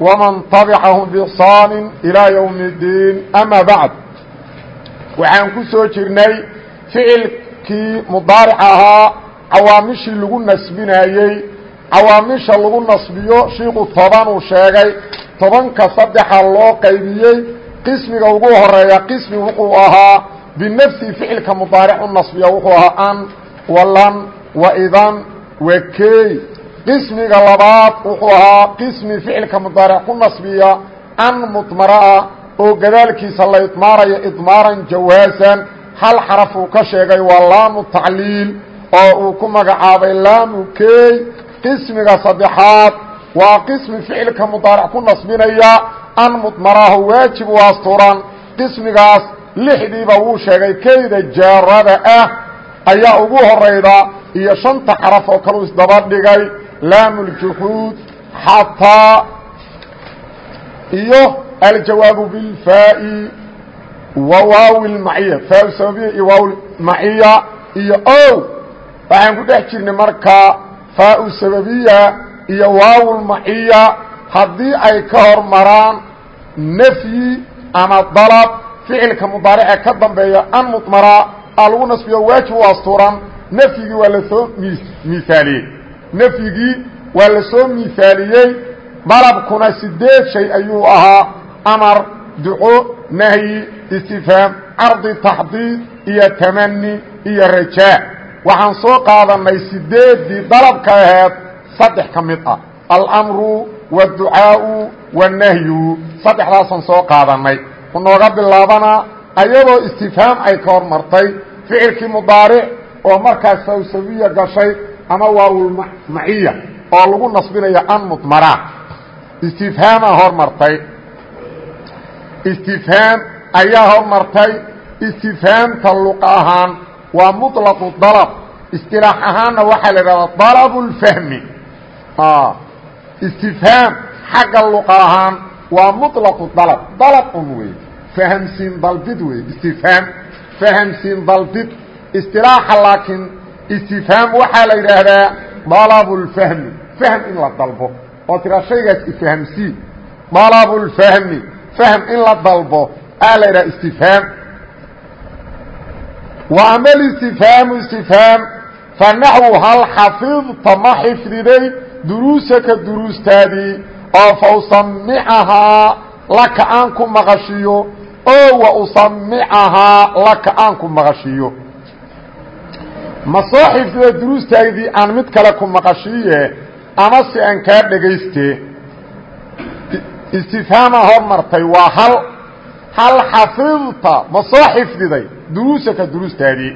ومن طبعهم بإحsaan إلى يوم الدين أmا baعd waxaan ku soo jirnay ficilkii mudaaric ahaa cawaamishii lagu nasbinayey cawaamisha lagu nasbiyo shiiku toban uu sheegay tobanka saddexa loo qaybiyey qismiga ugu horeeya qismi wuxuu ahaa binafsi ficilka mudaaric u nasbiya wuxuu ahaa an walan waidan wakey qismiga labaad wuxuu ahaa qismi ficilka mudaaric ku nasbiya an mudmaraa oo gadaalkiisa la idmaarayo idmaaran jawaasan. Hal xaraf uu ka sheegay waa laamu tacliil oo uu ku magacaabay laamu key qismiga saddexaad waa qismi ficilka mudaaric ku nasbinaya an mudmaraahu waajib u asturan. Qismigaas lixdiiba wuu sheegay keyda jaarada ah ayaa ugu horayda iyo shanta xaraf oo kalu isdaba laam اljuxuud xataa iyo aljawaabu bilfaa'i wa waawi lmaciya faa sababiya iyo waaw maciya iyo ow. Waxaan ku dhex jirnay markaa faau sababiya iyo waaw lmaciya haddii ay ka hormaraan nafyi ama dalab ficilka mudaarice ka dambeeya an mudmara a lagu nasbiyo waajib u asturan nafyigii waa la soo miaaliyey nafyigii waa la soo miaaliyey dalabkuna sideed shay ayuu ahaa amar duco nahyi istifhaam cardi taxdiid iyo tamani iyo rajaa waxaan soo qaadanay sideeddii dalabka aheed saddex ka mid ah almru wاducaau wالnahyu saddexdaasaan soo qaadanay ku nooga bilaabanaa ayadoo istifhaam ay ka hormartay ficilkii mudaaric oo markaas sawsawiya gashay ama waawlmaciya oo lagu nasbinayo an mudmara istifhaamaa hormartay istifhaam ayaa hormartay istifhaamta luqa ahaan waa muطlaqu dalab istilaax ahaanna waxaa la idhahdaa dalab اlfahmi istifhaam xagga luqa ahaan waa muطlaqu dalab dalab un wey fahamsiin dalbid wey istifhaam fahamsiin dalbid istilaaxa laakiin istifhaam waxaa la yidhaahdaa dalabulfahmi fahm in la dalbo. Oo tiraa shaygaas ifhamsii dalabulfahmi fahm in la dalbo aa la yidhaha istifhaam. Wa ama alistifhaamu istifhaam. Fa naxwu hal xafidta ma xifdiday duruusaka duruustaadii oo fa usamicahaa laka aan ku maqashiyo oo wa usamicahaa laka aan ku maqashiyo ma soo xifdida duruustaydii aan mid kale ku maqashiiye ama si aan kaa dhegayste istifhaama hormartay waa hal hal xafidta ma soo xifdiday duruusaka duruustaadii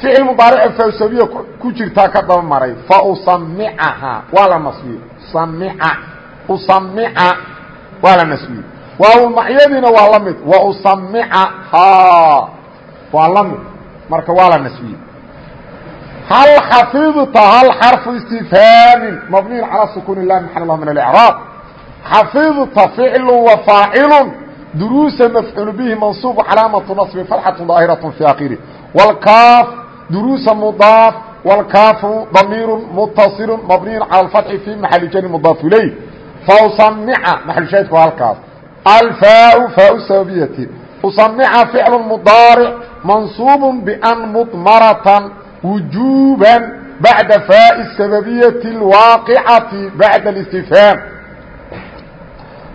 ficil mudaarico fawsabiya ku jirtaa ka daba maray. Fa usamicahaa waa la nasbiye. Samica usamica waa la nasbiye. Waawlmacyadiina waa la mid. Wa usamicahaa waa la marka waa la hal xafidta hal xarfu istifhaamin mabniyin calaa sukuuni laam maxan lah min alcraab xafidta ficlu wa faacilu duruusa mafcuulu bihi mansuubu calaamatu nasbi fatxatu daahiratu fi akhiri wاlkaaf duruusa mudaaf wاlkaafu damiiru mutasilu mabniyin cala alfatxi fi maxali jani mudaaf ilayh fausamica maxlushaydku halkaas alfaau faau sababiyati usamica ficlu mudaaric mansuubu ban mdmaratan وuجوبا baعda فاء السببية الواaقعaة baعd الاsتفهاaم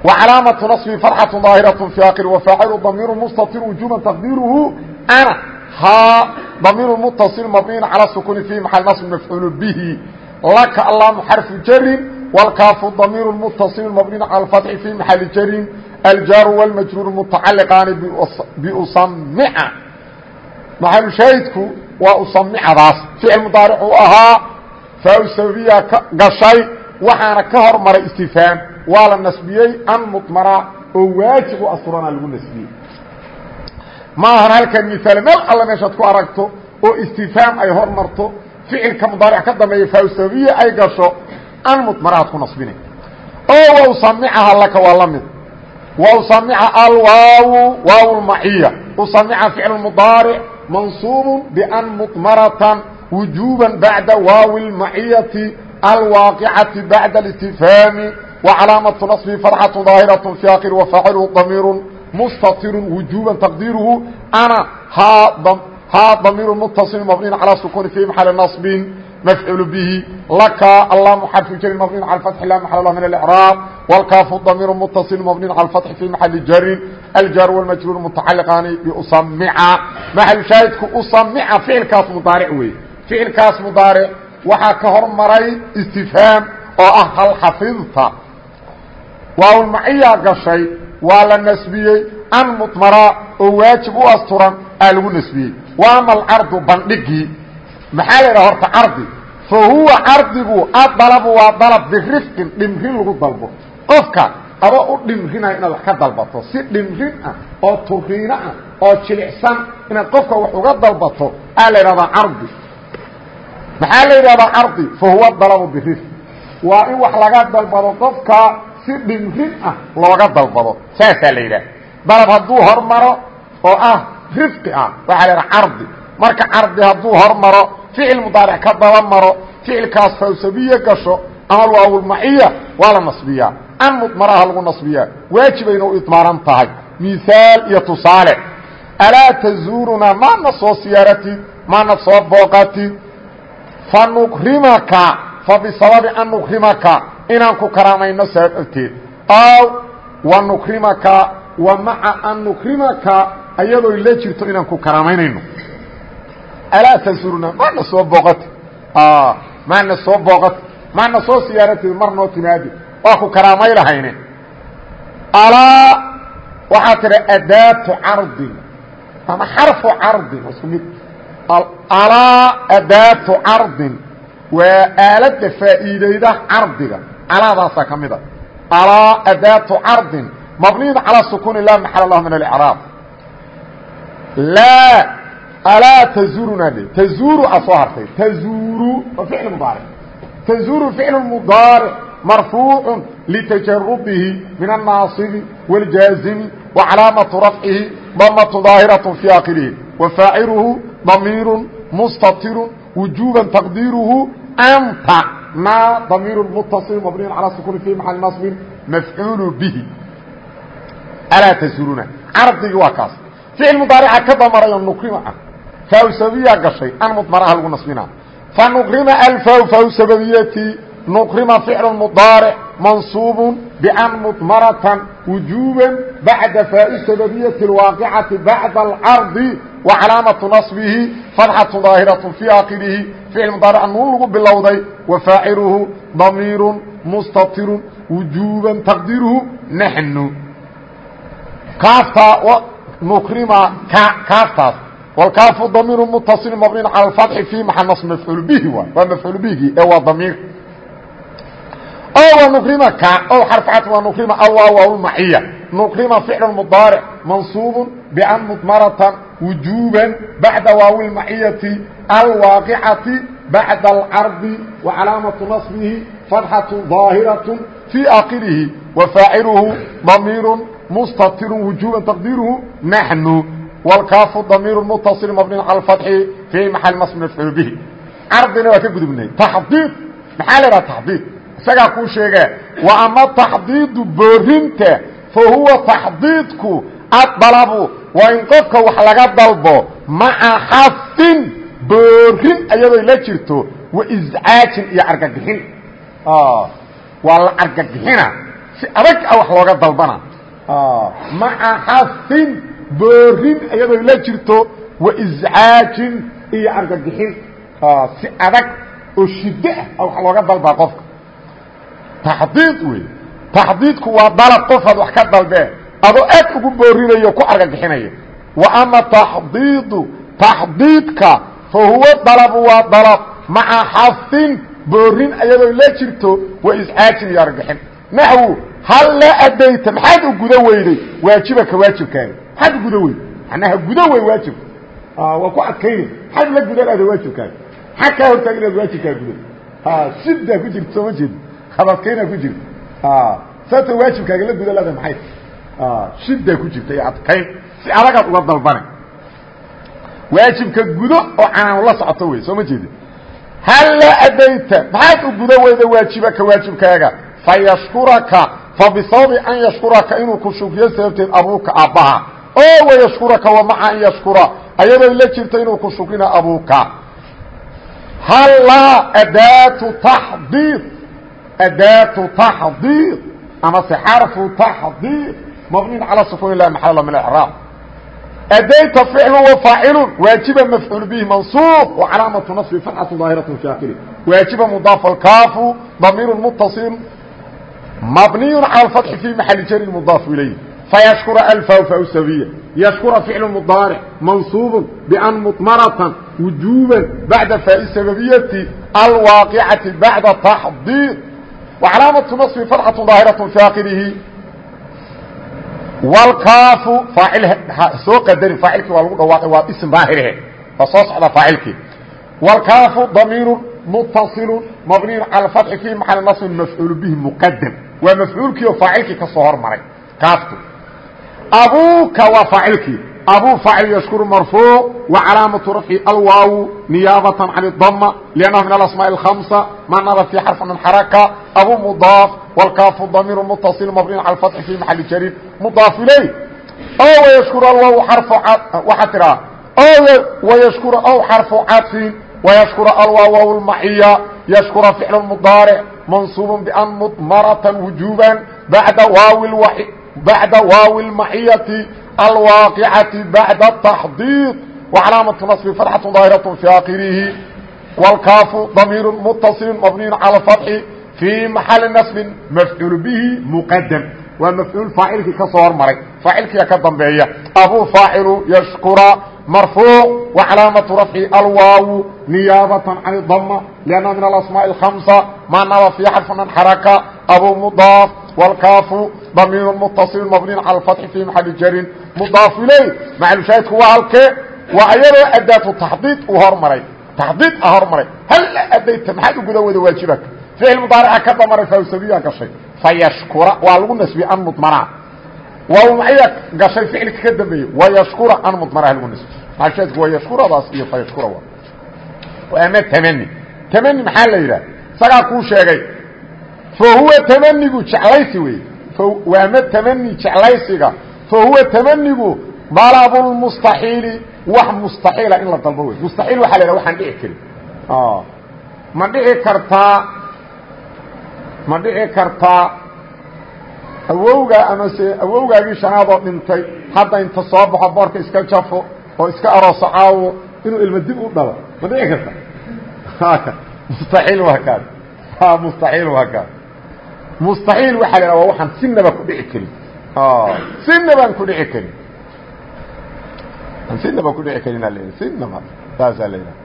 وعلاaمة نصب فرحة ظاaهرة في akhر وفاaعل ضمير مستطر وuجوبا تقديره أنا hا ضمير متصل مبني على السكون في محل نصب مفعول به لك اللام حرف جر والكاف ضمير متصل مبني على الفتح في محل جر الجار والمجرور متعلقان بأصمع محل شاهدku waa usamicadaas ficil mudaaric uu ahaa faa sababiya gashay waxaana ka hormaray istifhaam waa la nasbiyey an mudmara oo waajib u asturana lagu nasbiyey. Ma ahan halkan miaal meel alle meeshaad ku aragto oo istifhaam ay hor marto ficilka mudaaric ka dambeeya fawsabiye ay gasho an mudmarahaad ku nasbinay. Oo wausamicaha laka waa la mid. Wausamica alwaawu waaw lmaciya usamica ficl mudaaric mansuub ban mudmaratan wujuba baعda waawi اlmaciyati alwaaqicati baعda اstifhaami وcalaamaةu naصbi فadxaة ظaahiraة في akir وfaacilhu damiir mstatir wujuba taqdiiruhu ana haa damiir mتصil mabniin calى sukuni fi maxali naصbi mafcuul bihi laka allamu xarfu jarin mabniin calى fathi la maxal lah min اlإcraab wاlkaafu damiir mتصil mabniin calى fathi fi maxali jarin aljaar wاlmajruur mutacaliqaani biusamica maxal shaahidku usamica ficilkaas mudaaric wey ficilkaas mudaaric waxaa ka hormaray istifhaam oo ah hal xafidta waawlmaciyaa gashay waa la nasbiyey an mudmara oo waajib u asturan aa lagu nasbiyey wa ama alcardu bandhigii maxaa la idhaha horta cardi? fa huwa cardigu adalabu waa dalab birifqin dhimrin lagu dalbo. Qofka adoo u dhimrinayo inaad wax ka dalbato si dhimrin ah oo turiino ah oo jilicsan inaad qofka wax uga dalbato aa la idhahdaa cardi. Maxaa la yidhahdaa cardi? fa huwa dalabu birifq waa in wax laga dalbado qofka si dhimrin ah looga dalbado. Saasaa la yidhaha. Dalab hadduu hormaro oo ah rifqi ah waxaa la yidhaha cardi marka cardi hadduu hormaro ficil mudaaric ka daba maro ficilkaas fawsabiye gasho ama waawulmaciya waa la nasbiyaa. An mudmaraha lagu nasbiyaa. Waajibayna u idmaaran tahay. Mihaal iyo tusaale. Alaa tazuurunaa maana soo siyaaratid maana soo booqatid fanukrimaka fa bisababi an nukrimaka inaan ku karaamayno sababteed aw wa nukrimaka wa maca an nukrimaka ayadoo la jirto inaan ku karaamaynayno alaa tazuurunaa maana soo booqatid maana soo booqatid maana soo siyaaratid mar noo timaadi waa ku karaamay lahayne. Alaa waxaa tidha adaatu cardin. Ama xarfu cardin isku mid. Alaa adaatu cardin. Waa aaladda faa'iidayda cardiga. Alaadaasaa ka mida alaa adaatu cardin. Mabniyin calaa sukuuni laa maxal lah min alicraab laa alaa tazurunaa dhe tazuuru a soo hartay tazuuru waa ficl mudaaric tazuuru ficlu mudaaric marfuucu litajarubihi min annaasibi wاljaazimi wa calaamatu rafcihi damatu daahiratu fii aakhirihi wa faaciluhu damiiru mustatiru wujuuba taqdiiruhu anta naa damiiru mutasir mabniyn calaa sukuuni fii maxali nasbin mafcuulu bihi alaa tazuuruna cardigii waa kaas ficil mudaarica ka damarayoo nukrima ah faaw sababiyaa gashay an mudmaraha lagu nasbina fanukrima alfaaw faaw sababiyati نqrma فعل مضاaرع منصوب بأn مضمرة وجوبا بعد فاء سببية الواaقعة بعد الcرض وعلاaمة نصبه فضحة ظاaهرة في آkره فعل مضاaرع nuun lagu bilowday وفاaعله ضمير مستطر وجوبا تقديره نحن نkrma kaaftaas والكاaف ضمير متصل مبني على الفتح في محل نصب مفعول به waa مفعول bهgi ee waa ضمير نkrimka o xرفcad waa نkrima alwaaw maciya نkrima فicل مضاaرع منصوب بأn مضمرة وuجوبا baعda waaw الmaعyةi الواaقعaةi baعda الcرض وعaلاaمaة نصبه فaتحة ظاahiرة في آkرihi وفاaعلهu ضمير مستطر وuجوبا تقديره نحن والكاف ضمير متصل مبني على الفتح في محل نصب مفعول به cرضina waa ka gudubnay تxضيض maxaa la hah تxضيض isagaa kuu sheege wa ama taxdiidu boorinta fa huwa taxdiidku adalabu waa in qofka wax laga dalbo maca xafin boorin ayadoo la jirto wa iscaajin iyo argagixin waa la argagixina si adag a wax looga dalbana maca xafin boorin ayadoo la jirto wa iscaajin iyo argagixin. Si adag oo shiddo ah wax looga dalbaa qofka. Taxdiid wey taxdiidku waa dalab qofaad wax ka dalbeen adoo aad ugu boorinayo ku argagixinaya. Wa ama taxdiidu taxdiidka fa huwa dalabu waa dalab. Maca xafin boorin ayadoo la jirto wa iscaajin iyo argagixin. Naxwu hal la adayta maxaad u guda weyday? Waajibaka waajibkaaga u guda weyday macnaha guda wey waajibka waa ku adkayni maxaad la gudan ada waajibkaaga maxaa kaa hortaag inaad waajibkaa gudo. Shiddaa ku jirta sooma jeedi hadalkaynaa ku jirta sababta waajibkaaga la guda lada maxay? Shiddaa ku jirta iyo adkayn. Si adagaad uga dalbana waajibka gudo oo canaanu la socoto wey soo ma jeedi. Hal la adayta maxaad u guda weyda waajibaka waajibkaaga fayashkuraka fabisababi an yashkuraka inuu ku shukriyo sababteed abuuka aabbaha oo wayashkuraka wamaca an yashkura ayadoo la jirta inuu ku shukrina abuuka hallaa adaatu taxdiid adaatu taxdiid amase xarfu taxdiid mabniin calaa sukun lah maxalla min acraab adayta ficlu wa faacilun waajiba mafcuul bihi mansuub wa calaamatu nasbi fatxatu daahiratu fi akiri waajiba mudaaf alkaafu damiiru muttasil mabniyu cala alfatxi fii maxali jari mudaaf ilayh fayashkura alfaw faw sabiya yashkura ficlu mudaaric mansuub ban mطmaratan wujuba bacda faa sababiyati alwaaqicati bacda taxdiid wacalaamatu naصbi fatxatu daahiraة fi akirihi wlkaafu aacil soo qadarin faacilkii waa lagu dhawaaqay waa ism daahirhe waa soo socda faacilkii wlkaafu damiiru mutasilu mabniyu cala fatxi fi maxali naصbin mafcuul bihi muqadam waa mafcuulkii oo faacilkii ka soo hormaray kaaftu abuuka waa faacilkii abuu faacil yashkuru marfuuc wa calaamatu rafci alwaaw niyaabatan can اdama liannahu min alasmaaء اhamsa ma naba fi xarfi min xaraka abu mudaaf wlkaafu damiir mutaصil mabniy cala fatxi fi maxali jariir mudaaf iley o wayashkuru alwaaw xarfu waxaa tiraa wayashkuru aw xarfu cadfin wayashkuru alwaaw waaw lmaxiya yashkura ficl mudaaric mansuub ban mudmaratan wujuban bada waawi bacda waawi lmaxiyati alwaaqicati bacda taxdiid wacalaamatu naصbi fatxatu daahiraة fi akhirihi wlkaafu damiir mutaصil mabniy calى fatxi في محل نصب مفعول به مqdم waa مفعuل فاacilkii ka soo hormaray فاacilkiia ka dambeeya أbو فاaciل يشhكر مرفوع وعلاaمة رفع الواaو نياaبة عن الضمة لأنه من الأسماء الخمسة ما نب في حرف من حركة أbو مضاaف والكاف ضمير متصل مبني على الفتح في محل jر مضاaف إليه معلشhaهدku waa halke waa iyadoo أdاaة تحضيد u hormaray تحضيد a hormaray hل adayta maxaad u guda wada waaجiبka ficil mudaarica ka damaray fawsabiya gashay fayashkura waa lagu nasbiyey an mudmana waa maxaya gashay ficilka ka dambeeyey wayashkura an mudmanaha lagu nasbiye maasheedku wayashkuradaas iyo fayashkura waa ama tamani tamani maxaa la yidhaha isagaa kuu sheegay fa huwa tamanigu jeclaysi wey waa ama tamani jeclaysiga fa huwa tamanigu dalabulmustaxiili wax mustaxiila in la dalbo wey mustaxiil waxa la yhaha waxaan dhici karin ma dhici kartaa ma dhici kartaa awowga amase awowgaagii shanaadoo dhintay hadda inta soo baxo boorka iska jafo oo iska arooso inuu ilmo dib u dhalo ma dhici karta mustaxiil waa kaas mustaxiil waa kaas mustaxiil waxaa la waa waxaan sinaba ku dhici karin sinabaan ku dhici karin sinaba ku dhici karin al sinaba saasaa la yidhaha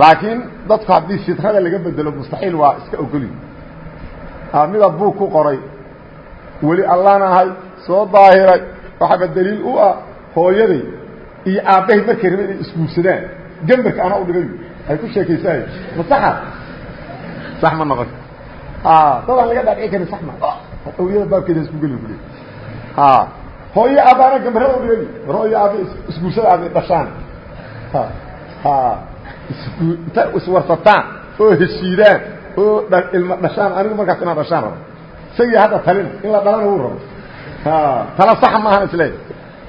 laakiin dadku haddii fitrada laga bedelo mustaxiil waa iska ogoli mida buug ku qoray weli allaan ahay soo daahiray waxaaba daliil u ah hooyaday iyo aabbahay markay raba inay isguursadaan gemberka anaa u dhigay ay ku sheekaysaay ma saxa sax ma noqon dadaan laga dhaadhici karin sax ma. Awliyada baabkeeda isku geli kule hooyo aabbaana gemberada u dhigay. Mar hooyo aabba isguursada aad dhashaan inta iswarsataan oo heshiidaan oo ilma dhashaan anigu markaas inaan dhashaan rabo. Isagii hadda talina in la dhalana wuu rabo. Tala saxa maahan isle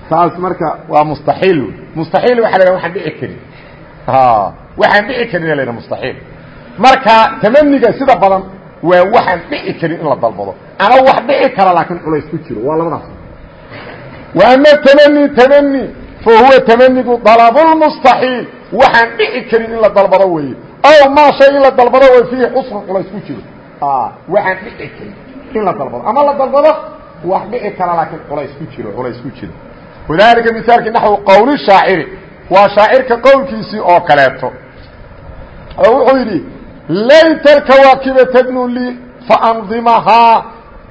taas marka waa mustaxiil mustaxiil waxa la waxaan dhici karin. Waxaan dhici karin la mustaxiil. Marka tamaniga sida badan waa waxaan dhici karin in la dalbado. Ama wax dhici kara laakiin culays ku jiro. Waa labadaas. Ama tamani tamani. Fa huwa tamanigu dalabulmustaxiil waxaan dhici karin in la dalbado weeye. Ow maa shay in la dalbado way fiihi xusrun culays ku jiro. Waxaan dhici karin in la dalbado. Ama la dalbado wax dhici kara laakiin culays ku jiro culays ku jiro. Wadalika misaalkii naxwu qowli shaaciri. Waa shaacirka qowlkiisii oo kaleeto. Oo wuxuu yidhi layta alkawaakiba tadnu lii faandimahaa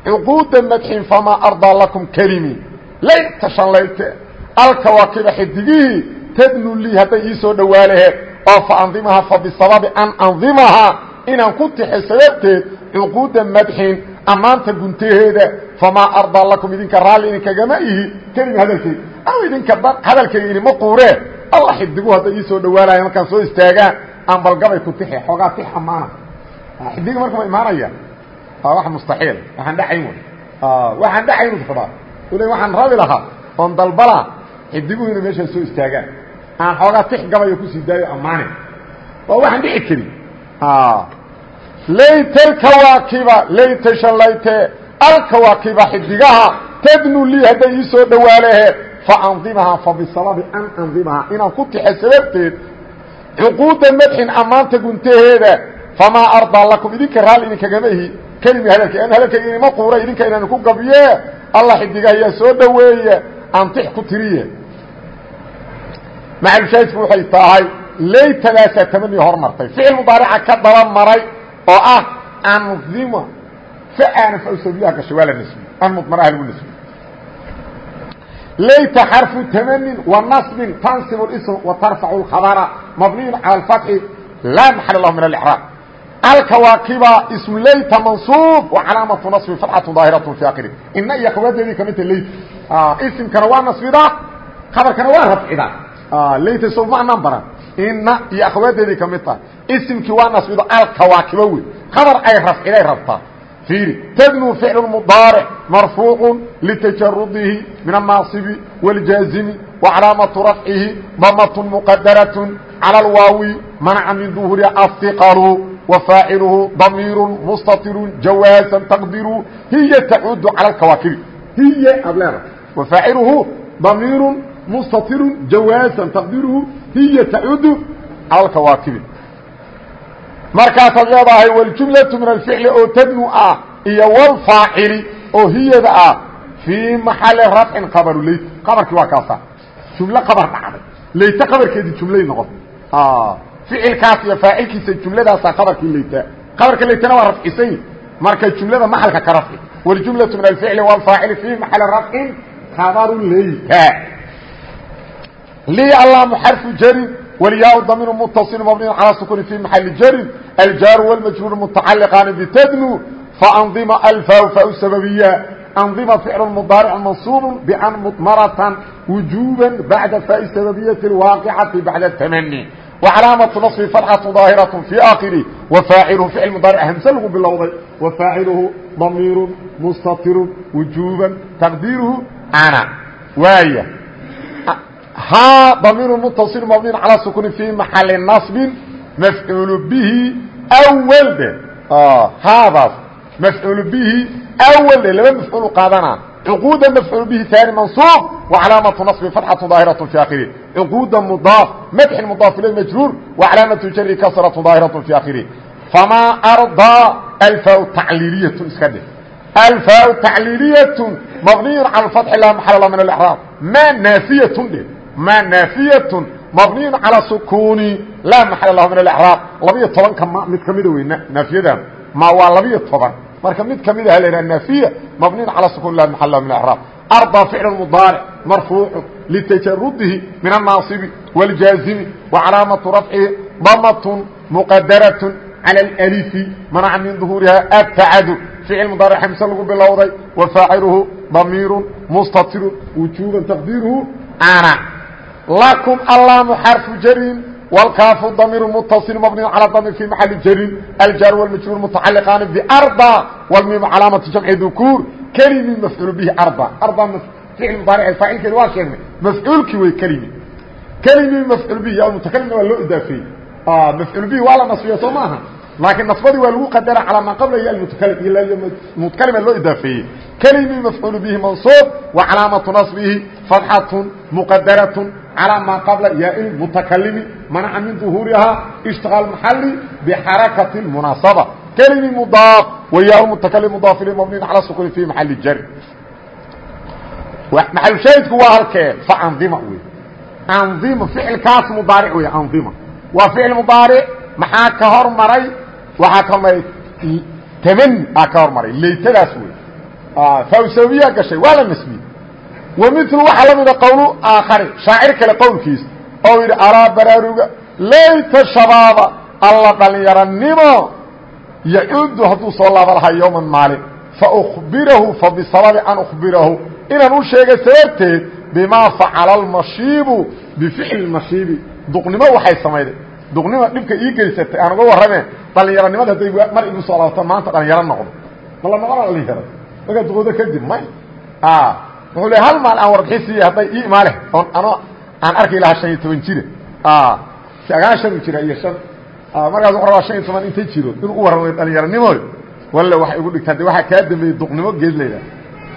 cuquuda madxin famaa ardaa lakum kelimi layta shanlayte alkawaakiba xidigihii tadnu lii hadday ii soo dhowaa laheed oo faandimahaa fa bisababi an andimahaa inaan ku tixay sababteed cuquuda madxin ammaanta guntaheeda famaa ardaa lakum idinka raalli idinkagama ihi kelimi hadalkeyga aw idinka hadalkayga idinma quuree alla xidigu hadday ii soo dhawaanaya markaan soo aan balgabay ku tixi xoogaa tix ammaana xidiga marka ma imaanaya waa wax mustaxiil waxaan dhacayn wy waxaan dhacayn rabaa ule waxaan rabi lahaa oon dalbalaa xidiguhu inay meeshaa soo istaagaan. Aan xoogaa tix gabayo ku sii daayo ammaane waa waxaan dhici karin. Layta alkawaakiba layta shallayte alkawaakiba xidigaha tadnu lii hadday ii soo dhawaalehe faandimahaa fa bisababi an andimahaa. Inaan ku tixa sababteed cuquuda madxin ammaanta guntaheeda famaa ardaa lakum idinka raalli idinkagama ihi. Kelimi hadalka an hadalkayga inima quura idinka inaan ku gabiye. Alla xidigaha yaa soo dhoweeye. Antix ku tiriye. Macalshaahidku waxay tahay laytadaasaa tamani hormartay ficil mudaarica ka daba maray oo ah andima faana fawsabiyaha gashay waa la nasbiye an mudmaraha lagu nasbiye layta xarfu tamanin wa nasbin tansibu ism wa tarfacu lkhabara mabniyun cala alfatxi laa maxal lahu min alicraab alkawaakiba ismu layta mansuub wa calaamatu nasbi fatxatu daahiratu fi akhiri ina iyo kawaadeedii kamidta layt isimkana waa nasbidaa khabarkana waa rafcidaa layta so macnaan baran ina iyo akhawaadeedii ka mid tahay isimkii waa nasbido alkawaakiba wey khabar ay rafciday rabtaa تdنو فعل مضارع مرفوع لتجرده من الناaصب والجازم وعلاaمة رفعه ضمة مقدرة على الواaو منع من ظهور الثقل وفاaعله ضمير مستطر جواaزا تقدر هي تعud على الكواكب هي وفاaعله ضمير مستطر جواaزا تقدره هي تعud على الكواكب markaasaad leedahay wاljumlaةu min alficli oo tadnu ah iyo wlfaacili oo hiyada ah fii maxali rafcin kabaru leyt kabarkii waa kaasa jumlo kabar dhacday leyte kabarkeedii jumlay noqon ficilkaas iyo faacilkiisa jumladaasaa kabarkii leyta kabarka leytana waa rafcisan marka jumlada maxalka ka rafci wاljumlaةu min alficli wاlfaacili fii maxali rafcin kabaru leyta lii allamu xarfu jarin والyاء ضمير متصل مبني على سكون في محل جر الجار والمجرور متعلقان بتدنو فأنظم الفاء فاء سببية أنظم فعل مضارع منصوب بأن مطمرة وجوبا بعد فاء السببية الواقعة بعد التمني وعلامة نصب فتحة ظاهرة في آخره وفاعله فعل مضارع همسله باللوضع وفاعله ضمير مستطر وجوبا تقديره أنا واية haa damiir mتصل mbni calى sukuni في maxali naصbi mafcuul bihi wal de haadaas mafcuul bihi awal de laba mafcuul qaadana cuquuda mafcuul bihi ثaani manصuub وcalaamaةu naصbi fatxaة ظaahiraة في akhiri cuquuda mdaaf madxi mdaaf ilay majruur وcalaamaةu jari kasraة ظaahiraة في akhiri famaa arضىa alfaa tacliiliyaة iska dhe alfaa tacliiliyaة mabniy calى الfaتح la maxal min اإعraab ma naafiyaة dhe ma naafiyaة mabniy calى sukuni laa maxal lah min اأعraab labiyo tobanka ma mid kamida wey naafiyadan ma waa labiyo toban marka mid kamida ha la haha naafiya mabniy calى sukun la maxal lah min اأعraab arضى ficl mdaarc marfuucu litajarudihi min الnaasibi wاljaazimi وcalaamaةu rafcihi damt mqadaraة calى اlأlifi manaca min ظuhuuriha atacadu ficil mudaarc xamse lagu bilowday wafaaciluhu damiiru mustatiru wujuuban taqdiiruhu ana لكم اللام حرف جر والكاف ضمير متصل مبني على ضمير في محل جر الجار والمجرور متعلقان بأرضى والميم علامة جمع ذكور كلمة مفعول به أرضى أرضى فعل مضارع فاعل كده واشر مفعول كي وي كلمة كلمة مفعول به أو متكلم ولا إضافي آه مفعول به ولا نصفية سماها لكن نصبدي waa lagu qadara calى ma qabla iyo mutkalima loo idaafeeyey kelimi mafcuul bihi manصuub wa calaamaةu naصbihi fatxaة mqadaraة calى ma qabla yaa mutakalimi manaca min ظuhuurihaa ishtiqaal maxali bxarakaةi اmunaasaba kelimi mudaaf wa yaa mutakalim mudaaf il mabniin calى sukuni fi maxali jar maxalushaahidku waa halkee faandima wey andima ficilkaas mudaaric wey andima waa ficil mudaaric maxaa ka hor maray waxaa ka maray tamani aa ka hormaray laytadaas wey fawsabiyaa gashay waa la nasbiyey wa milu waxaa la mida qowlu aakhari shaacir kale qowlkiisa oo yidhi alaa baraaruga layta shabaaba alla dhalinyaranimo yacuudu hadduu soo laaba lahaa yowman maalin faukbirahu fabisababi an ukbirahu inaan u sheegay sababteed bimaa facala almashiibu bificli mashiibi duqnimo waxay samayday duqnimo dhibka ii geysatay aan uga warrameen dhalinyaranimada hadday mar igu soo laabto maanta dhalinyaro noqdo. Ma la noqona dhalinyaro markaa duqoodo kadib may. Wuxuu le hal maal aan warbixisiiya hadday ii imaale oon ano aan arki lahaa shan iyo toban jire. Agaan shanu jira iyo shan. Markaas wuxuu rabaa shan iyo toban inta jiro inuu u warramay dhalinyaranimo walle waxay ugu dhigtaa de waxaa kaa dambeeyey duqnimo geed layda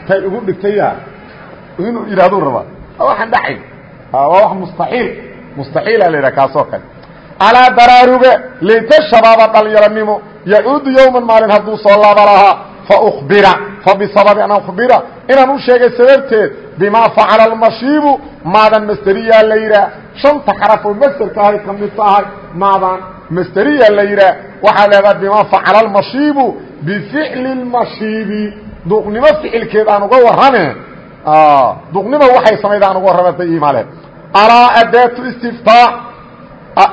tay ugu dhigtaya inuu yidhahduu rabaa. Waxaan dhacayn waa wax mustaxiil. Mustaxiila la yidhaha kaasoo kale alaa baraaruge layta shabaaba dhalinyaranimo yacuudu yowman maalin hadduu soo laaba lahaa faukbira fabisababi an ukbira inaan u sheegay sababteed bimaa facala almashiibu maadan masderiyaa la yidhaah shanta xaraf oo masderka ahay ka mid tahay maadan masderiya la yidhaah waxaa leedaha bimaa facala almashiibu bificli اmashiibi duqnimo ficilkeed aan uga warrame duqnimo waxay samayd aan uga warrame istiftaa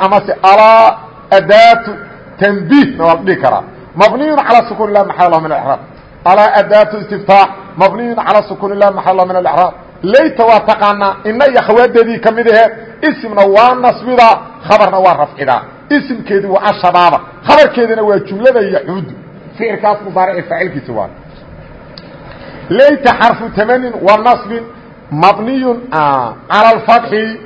amase alaa adaatu tanbiihna waa la dhihi karaa mabniyu calى sukun lah maxal lah min اraab alaa adaatu istiftaax mabniyu calى sukun lah maxal lah min اlraab layta waa taqaanaa ina iyo khawaadeedii ka mid aheed isimna waa nasbidaa khabarna waa rafcidaa isimkeedi waa ashabaaba khabarkeedina waa jumlada yacuudu ficilkaas mudaarici faacilkiisa waa layta xarfu tamanin wa naصbin mabniyu calى اfatxi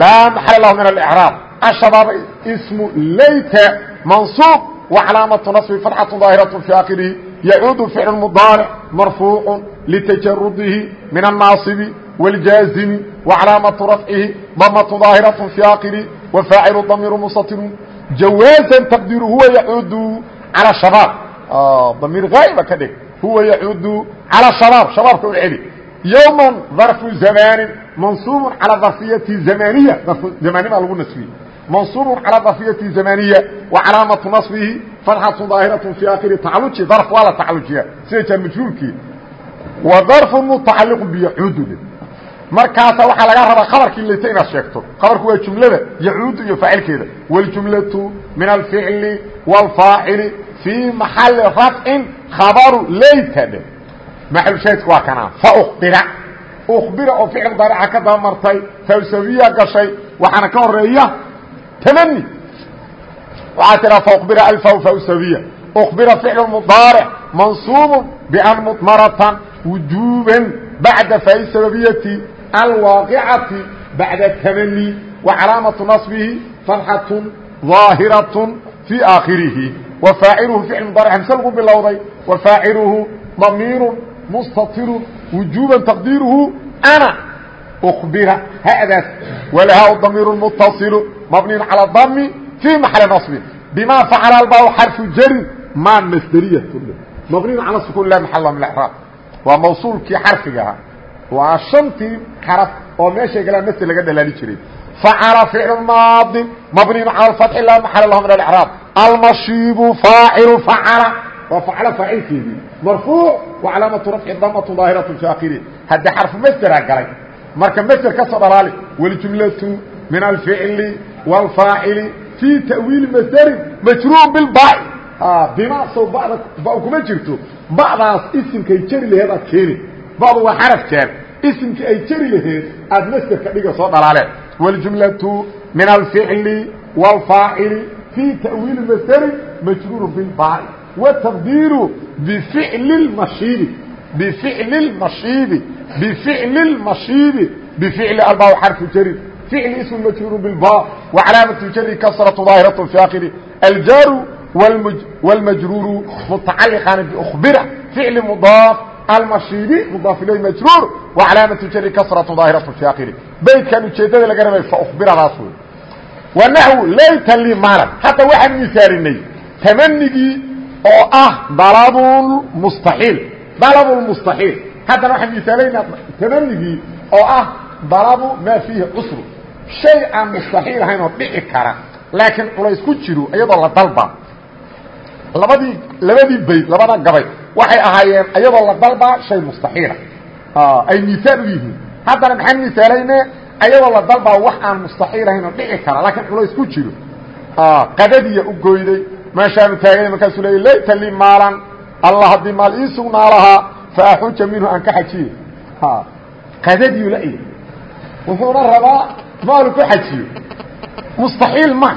laa maxal lahu min اlcraab ashabaaba ismu layta mansuub وcalaamaةu naصbi fatxaة ظaahiraة fi akhirihi yacuudu ficl mudaaric marfuucu litajarudihi min الnaasibi wاljaazimi وcalaamaةu rafcihi damaةu ظaahiraة fi akhirihi wafaacilu damiiru mustatirun jawaazan taqdiru huwa yacuudu calى shabaab damiir haa'iba ka dhig huwa yacuudu calى shabaab shabaabka u celi yowman darfu zamanin mansuubun calaa darfiyati zamaniya zamanimaa lagu nasbiyey mansuubun calaa darfiyati zamaniya wa calaamatu nasbihi fatxatun daahiratun fii aakhiri tacaluji darf waa la tacalujiya sida jaan majhuulkii wa darfun mutacaliqun biyacuudu dhe markaasa waxaa laga rabaa khabarkii lita inaad sheegto khabarku waa jumlada yacuudu iyo faacilkeeda waljumlatu min alficli wاlfaacili fii maxali rafcin khabaru layta dhe maxalushahidka waa kanaa faukbira ukbira oo ficil baarica ka dabamartay fawsawiya gashay waxaana ka horreeya tamani waxaa tidhaha faukbira alfaw fawsawiya ukbira ficlu mudaaric mansuubu bian mudmaratan wujuuban bacda fai sababiyati alwaaqicati bacda tamani wa calaamatu naصbihi fatxatun ظaahiratun fii aakhirihi. Wa faaciluhu ficl mudaaric mise lagu bilowday? Wa faaciluhu damiirun مستطر وuجوبا تقديرهu أنا أkبira hdaas وlhaa ضمير متصل مبني على الضم في محل نصب بما فعل الباء حرف جر ما مsdرية مبني على سكون لا محل من الإعراب waa موصuلkii xرفigaha waa شaنtii xرف oo meeشhay galaan msd laga dhalaali jiray فعل فعل ماaض مبني على الفتح لا محل له من الإعراب المشيب فاaعل فعل waa faclo faacilkeedii marfuuc wa calaamatu rafci damatu daahiratu fi akhirihi hadda xarfu masderaa galay. Marka masder ka soo dhalaali waljumlatu min alficli wاlfaacili fii ta'wiili masderin majruur bilbaaci bima sow bada ba kuma jirto. Ba'daas isimkay jeri laheed aad keeni. Ba'du waa xaraf jeer. Isimkii ay jeri laheed aad masderka dhiga soo dhalaaleen waljumlatu min alficli wاlfaacili fii ta'wiili masderin majruur bilbaaci wataqdiiru bficli mashiibi bficli mashiibi bficli mashiibi bficli alba xarfu jari ficli ismu majhuuru bilba wacalaamatu jari kasratu daahiratu fi akhiri aljaaru wاlmajruuru mutacaliqaani bkbira ficli mudaaf almashiibi mudaaf ilay majruur wacalaamatu jari kasratu daahiratu fi akhiri beytkan ujeedada laga rabay faukbiradaas wey wanaxwu layta limalan hadda waxaan misaarinay tamanigii oo ah dalabulmustaxiil dalabulmustaxiil haddana waxaan miaalaynaa tamanigii oo ah dalabu maa fiihi cusru. Shay aan mustaxiil ahayn oo dhici kara laakiin culays ku jiro iyadoo la dalba labadii labadii bayd labada gabay waxay ahaayeen iyadoo la dalbaa shay mustaxiila ah, ay miaal u yihiin. Haddana maxaan miaalaynaa ayadoo la dalbaa wax aan mustaxiil ahayn oo dhici kara laakiin culays ku jiro ah, qadadiya u goyday meeshaanu taaganya markaasuu leey layta lii maalan alla haddii maal ii sugnaa lahaa fa axuja minhu aan ka xajiye qadadiyu la ey wuxuuna rabaa maalu ku xajiyo. Mustaxiil ma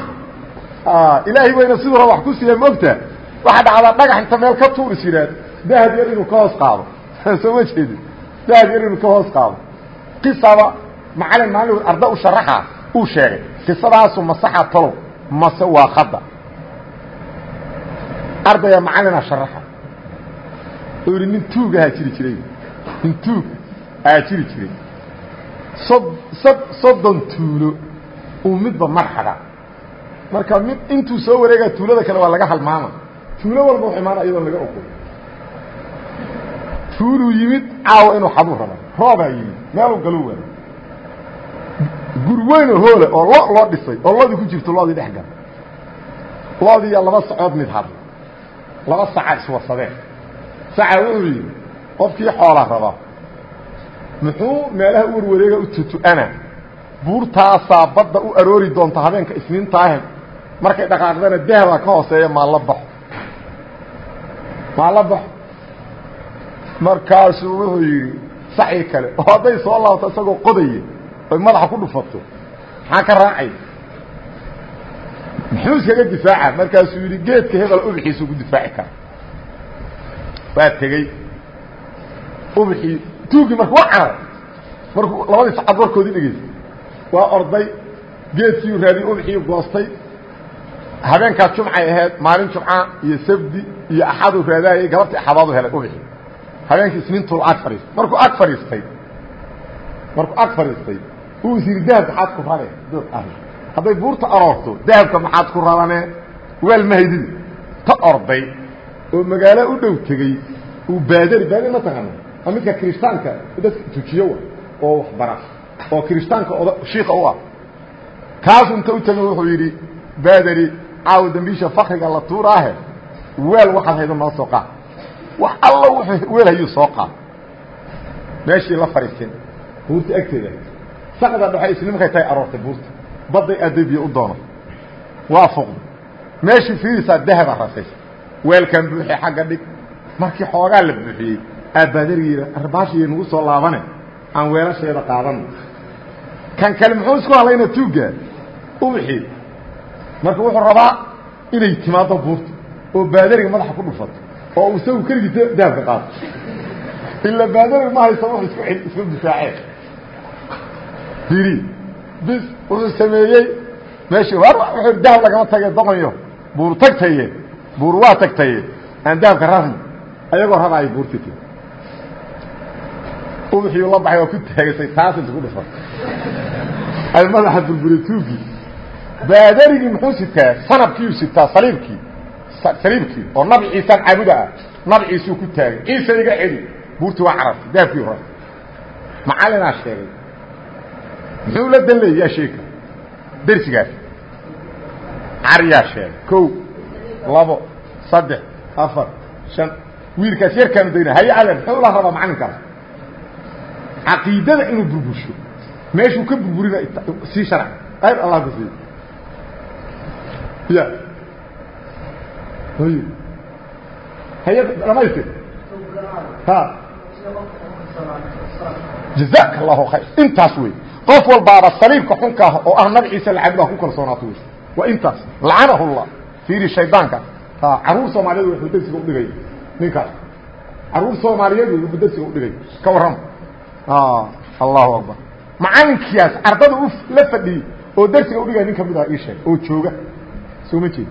ilaahay wayna siduu raba wax ku siiya mogta waxaa dhacdaa dhagax inta meel ka tuuris yidhaahdo dahab yar inuu ka hoos qaado. Soo ma jeedi dahab yar inuu ka hoos qaado. Qisaba macalin maalin arda u sharaxa uu sheegay. Qisadaasu masaxa talow mase waa khada ardaya macalina sharaxa. Oo yidhi tuug ahaa jiri jiray. Nin tuug ahaa jiri jiray. Sod sod soddon tuulo uu midba mar marka mid intuu soo wareegaa tuulada kale waa laga halmaama tuulo walba wax imaana iyadoon laga oqoy tuuluu yimid caawa inuu xaduu raba roobaa yimid meeluu galuu waayo. Guri weyn oo hoole oo lo loo dhisay oo lodii ku jirto loodii dhex gal loodiiya laba sacood mid hadla laba saca iswarsadeen saca wuxuu yidhi qofkii xoola raba muxuu meelaha warwareega u tutu-ana buurtaasaa badda u aroori doonta habeenka isniintaahe markay dhaqaaqdana dahaba ka hooseeya maalla baxo. Maalla baxo. Markaasuu wuxuu yidhi sacii kale oo hadday soo laabto isagoo qodaya oy madaxa ku dhufato. Maxaa ka raacay muxuu iskaga difaaca? Markaasuu yidhi geedka hebel ubixiisuu ku difaaci kara. Waa tegey. Ubixii tuugii marka waa carar markuu labadii sacad warkoodii dhegeystay waa orday geedkiiu raadiyey ubixiiu goostay. Habeenkaas jumcay ahayd maalin jumca iyo sabdi iyo axaduu raadaayay galabtii axadaadu helay ubixi habeenkii isniintuu ag fadhiistay. Markuu ag fadhiistay. Markuu ag fadhiistay uu is yidhi dahabka maxaad ku rane dood ah hadday buurta aroorto dahabka maxaad ku rabane weel mahaydidi ta orday. Oo magaalo u dhow tegey uu baadari baadari ma taqaana waa midka dadka tujiyo oo waxbara oo kiristaanka od shiika u ah. Kaasu inta u tego wuxuu yidhi baadari caawa dambiisha fakriga la tuuraahe weel waxaad haydo noo soo qaad wax alla wuxuu weel hayuu soo qaad meeshii la fadhiisin buurta agteeda. Saqda dhexe isli markay tahay aroortay buurta badday aaday biyo u doono. Waa fuqda meeshii fiirisaa dahaba rasaysa weelkan buuxi xagga dhig. Markii xoogaa la buuxiyey aabbaadarigiina arbaashiiy nagu soo laabane. Aan weelasheeda qaadano kan kale muxuu isku halayna tuugga? Ubixii marka wuxuu rabaa inay timaado buurta oo baadariga madaxa ku dhufato oo uu isagu keligiisa dahabka qaato. Ila baadariga ma haysa wax isku bis wuxuu sameeyey meeshii wuxuu dahab lagama tage doqonyo buur tagtaye buur waa tagtaye aan dahabka rarno ayagoo raraayo buurti ti ubixiyu la baxay waa ku taagasay taas inta ku dhufan ay madaxa burburi tuugii baadarigii muxuu sitaa sanabkiiu sitaa saliibkii saliibkii oo nabi ciisaan caabuda ah nabi ciisuu ku taagay. Ciise iga celi buurtii waa carartay dahabkii rar macalinaa sheegay muxuu la dan leeyay yaa sheeka dersigaas cariyaa sheegay kow labo saddex afar shan. Wiilkaas yarkaanu dayna haye adeer muxuu la rabaa macalinkaas. Caqiidada inuu burbursho. Meeshuu ka burburina sii sharc ayr allah ku siiy ya y haye dhamaystir. Ha. Jazaaka allahu khayr. Intaas wey qof walbaaba saliibka xunka ah oo ah nabigiisa lacabud ha ku kalsoonaato wey waa intaas lacanahu llah fiiri shaydaanka. Caruur soomaaliyeed wuxuu dersiga udhigay ninkaas. Caruur soomaaliyeed wuxuu dersiga udhigay ka warrama allahu akbar. Macalinkiyaas ardada u la fadhiyey oo dersiga udhigaya nin ka mid aha ii sheeg oo jooga. Soo ma jeed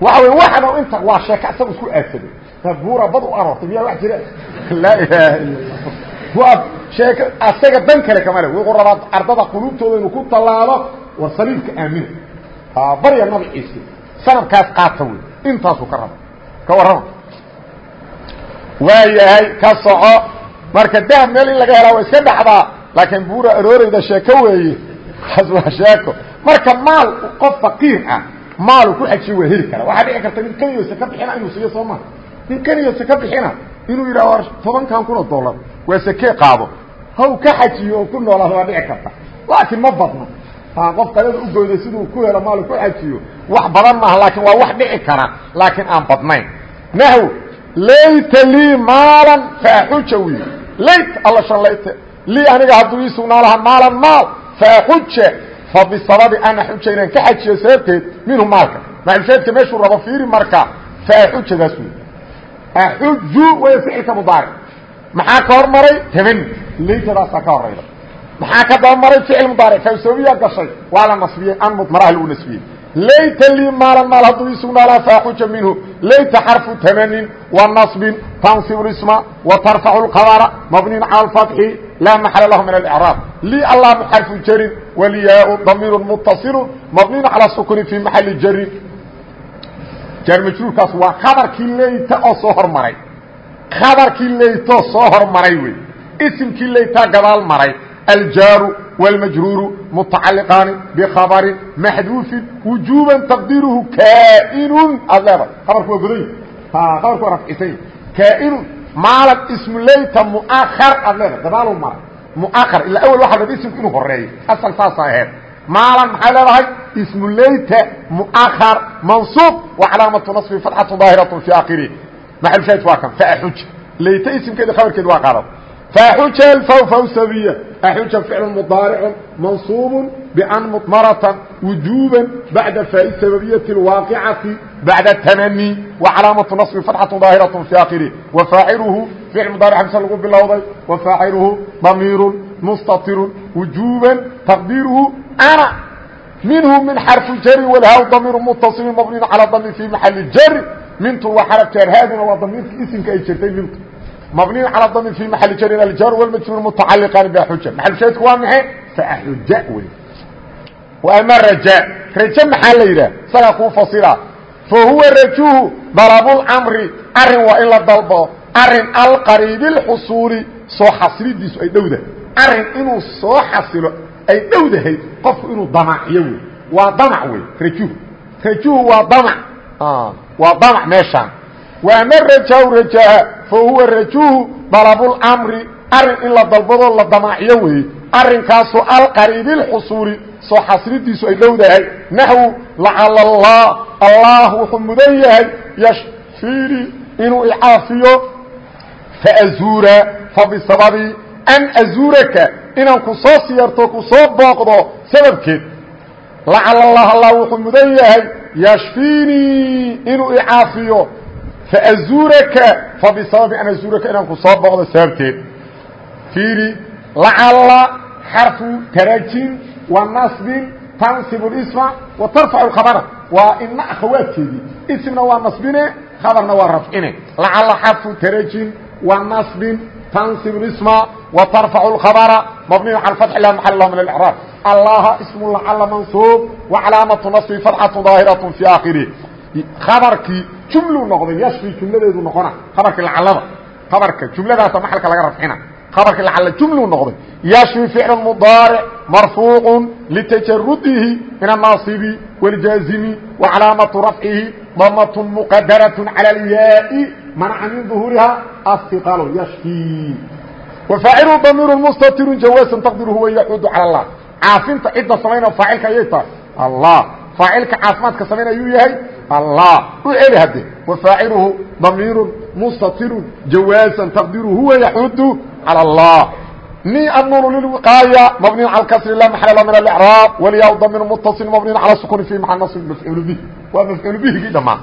waxa wey waxana inta waa sheeka isaga isku aadsaday buura bad u aroortay miyaa wax jira? Laa ilaaha illa waa sheeko asaga dan kale kamale wuxuu rabaa ardada quluubtooda inuu ku tallaalo war saliibka aamina. Barya nabi ciise. Sanabkaas qaata wey intaasuu ka raba ka warrama. Waa yahay ka soco. Marka dahab meel in laga helaa waa iska dhacdaa. Laakiin buura arooreyda sheeko weeye. Kaas waa sheeko. Marka maal qof faqiir ah maalu ku xajiye waa heli kara. Waxaa dhici karta nin keliyo saka bixina inuu siiyo soo maa nin keliyo saka bixina inuu yidhaha war tobankan kun oo dollar waa sakee qaado. Haw ka xajiyo oo ku noolaada waa dhici karta. Laakiin ma badna. Qof qalada u goyda siduu ku helo maalu ku xajiyo wax badan maaha laakiin waa wax dhici kara. Laakiin aan badnayn. Naxw layta lii maalan faaxuja wy layt alla shallayte lii aniga hadduu ii sugnaa lahaa maalan maal faaxuja fa bisababi ana xuja inaan ka xajiyo sababteed minhu maalka. Maxalsheedka meeshuu rabo fiiri marka faaxujadaas wey axuju way ficilka mudaaric maxaa ka hor maray tamani leyjadaasaa ka horayda maxaa ka dabamaray ficil mudaaric fawsabiya gashay waa la nasbiyey anmud maraha lagu nasbiyey layta lii maalan maal hadduu ii sugnaalaa faaxuja minhu layta xarfu tamanin wa naصbin tansibu lisma wa tarfacu اlqabara mabniyun cala alfatxi laa maxala lahu min alcraab lii allaamu xarfu jarin waliyaa damiiru mutasilu mabniyun calaa sukuni fii maxali jarin jaar majruurkaas waa khabarkii layta oo soo hormaray. Khabarkii laytoo soo hormaray wey. Isimkii laytaa gadaal maray. Aljaaru wاlmajruuru mutacaliqaani bkhabri maxduufin wujuba taqdiiruhu kaainun. Aad leedahay abarku waa goday abarku waa rafcisan kaainun maalan ismu layta muakar aad leedahay gadaalu maray. Muakar ilaa awel waxa raba ismku inuu horeeyo asal saasa aheed maalan maxay leedahay ismu layta muakar mansuub wa calaamatu naصbi fatxatu daahiraة fi akhirih maxalshaahid waa kan faxuj layta ismkeeda khabarkeed waa qaadad فxuj الفwفwسبية أxuj فعل مضاaرع منصوب بأn مطمرة وجوبا بعد فاء سببية الواقعة بعد التمني وعلاaمة نصب فتحة ظاaهرة في آخره وفاaعله فعل مضارع مse لgu bilowday وفاaعله ضمير mustatirun wujuuban taqdiiruhu ana minhu min xarfi jari walhaaw damiiru mutasilin mabniin calaa damir fii maxali jari mintu waa xaraf jaar haaduna waa damiirkii isimka ay jirtay mintu mabniin calaa damir fii maxali jarin aljaar walmajruur mutacaliqaani bixuja maxalshaydku waa maxay faxuja wey wa ama raja rajo maxaa la yidhaah isagaa kuu fasira fa huwa rajuhu dalabulamri arrin waa in la dalbo arrin alqariibi اlxusuuli soo xasridiisu ay dhowda arrin inuu soo xasilo ay dhowdahay qofku inuu damaciyo wey waa damac wey rajuhu. Rajuhu waa damac. Ah, waa damac meeshaan waama rajahu rajaha fa huwa rajuhu dalabulamri arrin in la dalbadoo la damaciyo weeye arinkaasu alqariibilxusuuli soo xasilidiisu ay dhowdahay naxwu lacala allah allah wuxuu mudan yahay. Yashfiini inuu icaafiyo. Faazuura fa bisababi an azuuraka inaan ku soo siyarto ku soo booqdo sababkeed. Lacala allah allah wuxuu mudan yahay yashfiinii inuu icaafiyo faazuuraka fa bisababi an azuuraka inaan ku soo booqdo sababteed fiiri lacalla xarfu tarajin wa nasbin tansibu isma wa tarfacu khabara. Waa ina akhawaadkeedii ismna waa nasbine khabarna waa rafcine. Lacalla xarfu tarajin wa nasbin تنصب الاسم وترفع الخبر مبني على الفتح لا محل له من الإعراب الله اسم لعل منصوب وعلامة نصب فتحة ظاهرة في آخره abarkii jumlu noqday yashfi jumladeedu noqona abarkii lacalada abarka jumladaasa maxalka laga rafcina abarkii lacala jumlu noqday yashfi ficlu mudaaric marfuucu litajarudihi min annaasibi wاljaazimi wa calaamatu rafcihi damat muqadaraة calى اlyaai manaca min ظuhuuriha astiqaal yashfi wafaacilu damiir mustatiru jawaasan taqdiru huwa yaxudu calى اllah caafinta cidda samaynao faacilka ayay tahay allah faacilka caafimaadka samayn ayuu yahay allah u celi hade wafaaciluhu damiiru mustatiru jawaasan taqdiru huwa yaxudu calى اllah ni annuunu lilwiqaaya mabniin cala kasri la maxala min alicraab waliyaa damiir mutaصil mabniin cala sukuni fi maal nasb mafcuul bih waa mafcuul bihigii dhamaa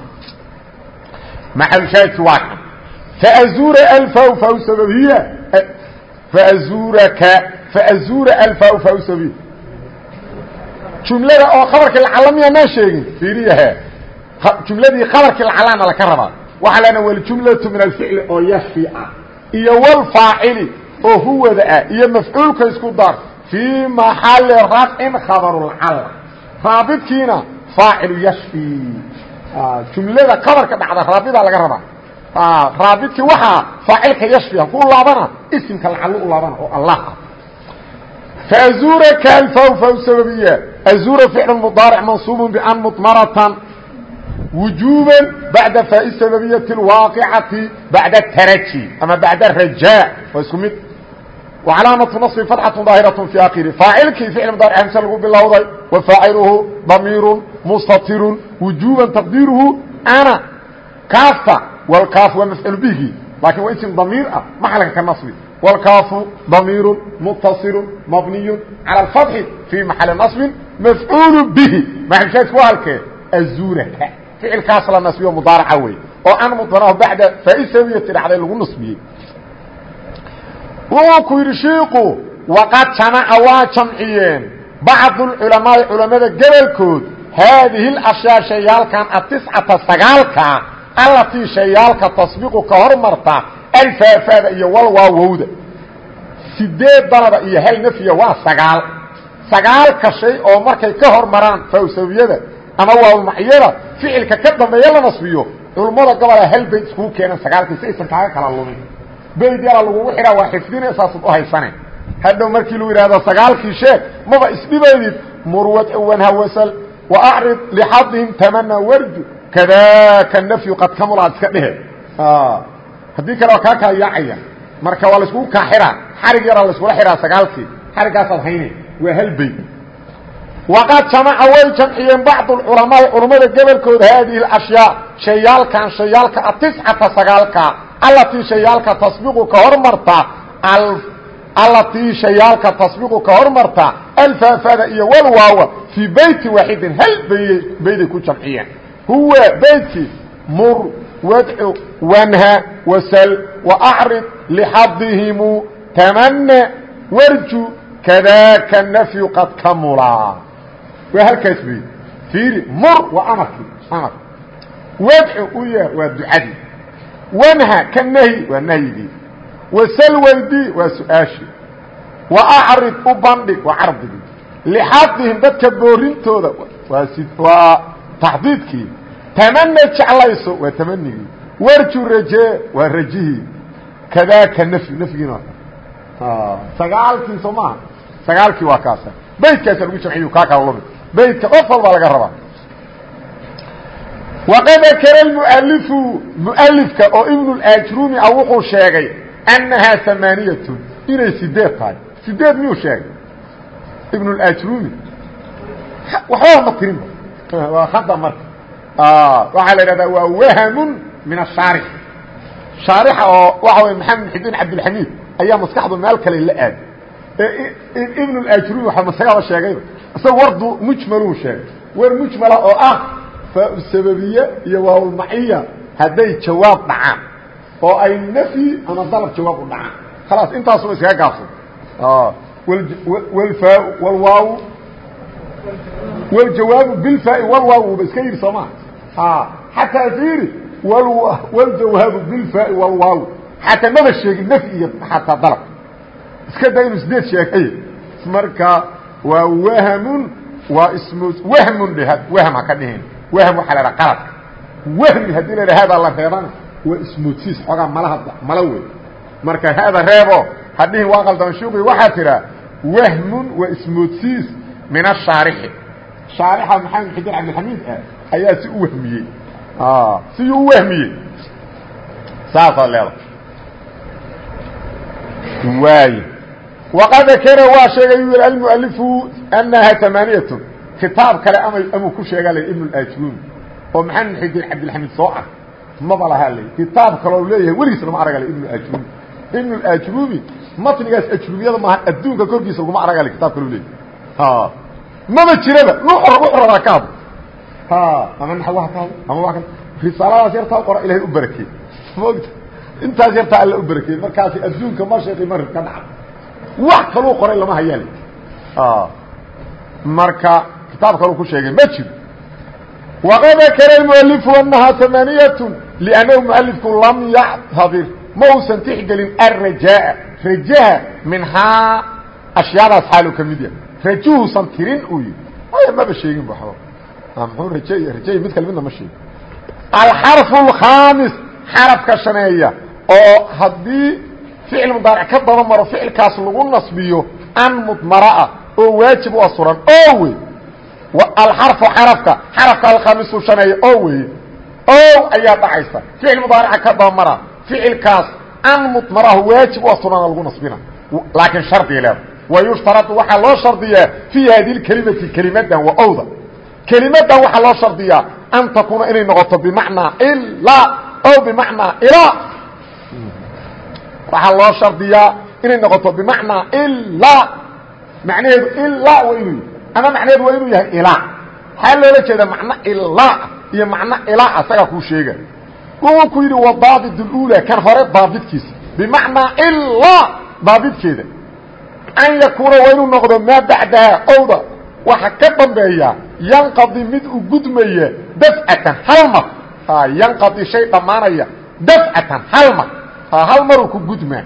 maxalshaahidki waa kan faazura alfaw faw sababiya faazuraka faazura alfaw faw sababiya jumlada oo khabarkii lacala miyaa maa sheegin fiiriyahe jumladii khabarkii lacalaana laka rabaa waxaa lena waljumlatu min alficli oo yashfi ah iyo walfaacili oo huwada ah iyo mafcuulka isku dar fii maxali rafcin khabarulcala raabidkiina faacilu yashfi jumlada kabarka dhacda raabida laga rabaa raabidkii waxaa faacilka yashfiya ku laabana isimka lacallo u laabana oo allah ah kan faw faw sababiya azuura ficl mudaaric mansuub ban mudmaratan wujuba bacda faa sababiyati اlwaaqicati bacda taraji ama bacda raja waa isku وcalaamaةu naصbi fatxaة daahiraة fi akhiri faacilkii ficil mdaarc hamse lagu bilowday wa faaciluhu damiiru mustatiru wujuuban taqdiiruhu ana kaafta wlkaaf waa mafcul bihgi lakin waa ism damiir ah maxalka ka naصbi wاlkaafu damiiru mutasilu mabniyu calى اfatxi fii maxali naصbi mafcuul bihi maxalshaadku waa halkee azuraka ficilkaas la nasbiyo mudaaraca wey oo an mudmanahu bacda faa sabiyati dhacday lagu nasbiyey wuxuu ku yidhi shiiku waqad jamaca waa jamciyeen. Bacdu culamaai culammada gobolkood haadihi اashyaa shayaalkan atiscata sagaalkaa allatii shayaalka tasbiqu ka hormarta alfaafada iyo walwaawowda sideed dalaba iyo hal nafya waa sagaal. Sagaalka shay oo markay ka hormaraan fawsawiyada ama waawmacyada ficilka ka dambeeya la nasbiyo culummada gobola hal bayd iskugu keenan sagaalkii si aysan kaaga kala lumin bayd yala lagugu xidhaa waa xifdine saasad u haysane hadhow markii lagu yidhahdo sagaalkii sheeg maba isdhibaydid. Murwad wanhawasal wa acrid lixadihim tamana warju kadaka nafyu qad kamul aad iska dhehe haddii kale waa kaa yaacaya marka waa laiskugu kaa xidhaa. Xarig yaraa laiskula xidhaa sagaalkii. Xarigaasaad hayne waa hal bayd waqad jamaca way jamciyeen bacd culamaai culammada gobolkooda haadihi ashyaa shayaalkan shayaalka atiscata sagaalka allatii shayaalka tasbiqu ka hormarta allatii shayaalka tasbiqu ka hormarta alfaafada iyo walwaawa fii beyti waaxidin hal bayday ku jamciyeen huwa beydkii mur wadcu wanha wasal waacrid lixadihimu tamane warju kadaaka nafyu qad kamula. Waa halkaas wey fiiri mur waa amarkii amar wadcu wanha ka nahyi waa nahyigii wasal weydii waa su'aashii wa acrid u bandhig waa cardigii lixadihim dadka boorintooda waa taxdiidkii tamana jeclayso waa tamanigii warju rajee waa rajihii kadaaka nafyu nafyigiina sagaalkii soo maaha sagaalkii waa kaasa. Baydkaasa lagu jamciyu kaa kala lumi baydka qof walbaa laga rabaa waqad dakara mualifu mualifka oo ibnu ajrumi a wuxuu sheegay annahaa amaaniyatun inay sideed tahay sideed miyuu sheegay ibnu ajrumi waxba ma tirinba waa khada marka waxaa la idhahdaa waa wahamun min ashaarix shaarixa oo waxa wey maxamed xidin cabdilxamiid ayaa maskaxdu meel kale la aad ibn اajrumi waa masagaba sheegayba isaga wardu mujmaluu sheegay war mujmala oo ah faasababiye iyo waawlmaciya hadday jawaab dhacaan oo ay nafyi ama dalab jawaab u dhacaan. Khalaas intaasuma iskaga gaabsan wlfaa wlwaaw wاljawaabu bilfaai wlwaaw ba iska yidhi soo maa xataa fiiri wاljawaabu bilfaai wlwaaw xataa maba sheegin nafyi iyo xataa dalab. Iska da inuu sideed sheegay. Marka waa wahmun waa ism wahmun dhe wahm ha ka dhihin wahm waxaa la dhaha qaladka wahmi haddii la dha haadaa la reebana waa ismoodsiis xoogaa malaha malo wey marka haada reebo hadhihin waa qaldaman shuqi waxaa tidhaa wahmun waa ismoodsiis min ashaarixi shaarixa maxamed xidin cabdilxamiid ah ayaa si u wahmiyey siyuu u wahmiyey saasaa leeda waay waqad dakara waa sheegay u yidhi almualifu annaha amaaniyatun kitaab kale amuu ku sheegaa la ibn ajrumi oo maxamed xidin cabdilxamiid soo ah. Maba lahaa l kitaab kaloo leeyahay weligiis lama araga ibn ajrumi ibn ajrumi matnigaas ajrumiyada maaha adduunka korkiisa laguma araga le kitab kaloo leeyahy maba jiraba nuxr rabaa ka hadlo ama naxwaha ka hadlo ama ka risaaladaas yartaa qora ilahay u barakey maogta intaas yartaa alla u barakey markaasi adduunka mashriqi marib ka dhaca wax kaluu qoray lama hayaal marka kitaab kaluu ku sheegay ma jiro. waqad dakara mualifu anahaa amaaniyatun liannahu mualifku lam yactadir ma uusan tixgelin alrajaa rajaha minhaa ashyaadaas xaalu ka mid yahay rajuhuusan tirin uu yihi aya maba sheegin ba mxuu rajay rajay mid kale midna ma sheegin alxarfu alkhamis xarafka shaneeya oo haddii ficil mudaaric ka daba maro ficilkaas lagu nasbiyo an mudmaraa oo waajib u asuran oo wey alxarfu xarafka. Xarafka alkhamisu shaneeya oo weye o ayaa dhacaysa. Ficil mudaarica ka dabamara ficilkaas an mudmarahu waajib u asturana lagu nasbina. Laakiin shardiga leeda wayushtaradu waxaa loo shardiyaa fii hadi kelimati kelimadan waa owda. Kelimadan waxaa loo shardiyaa an takuuna inay noqoto bimacnaa ilaa o bimacnaa ilaa waxaa loo shardiyaa inay noqoto bimacnaa ilaa macnaheedu ilaa waa inuu ama macnaheedu waa inuu yahay ilaa maxaa loola jeeda macno ilaa iyo macno ilaa asagaa kuu sheega wuxuu ku yidhi wa daabit اlula kan hore daabitkiisa bimacnaa ilaa daabitkeeda an yakuuna waa inuu noqdo maa bacdaha owda waxa ka dambeeya yanqadi mid u gudmaya dafcatan hal mar yanqadi shay dhammaanaya dafcatan hal mar hal maruu ku gudmaa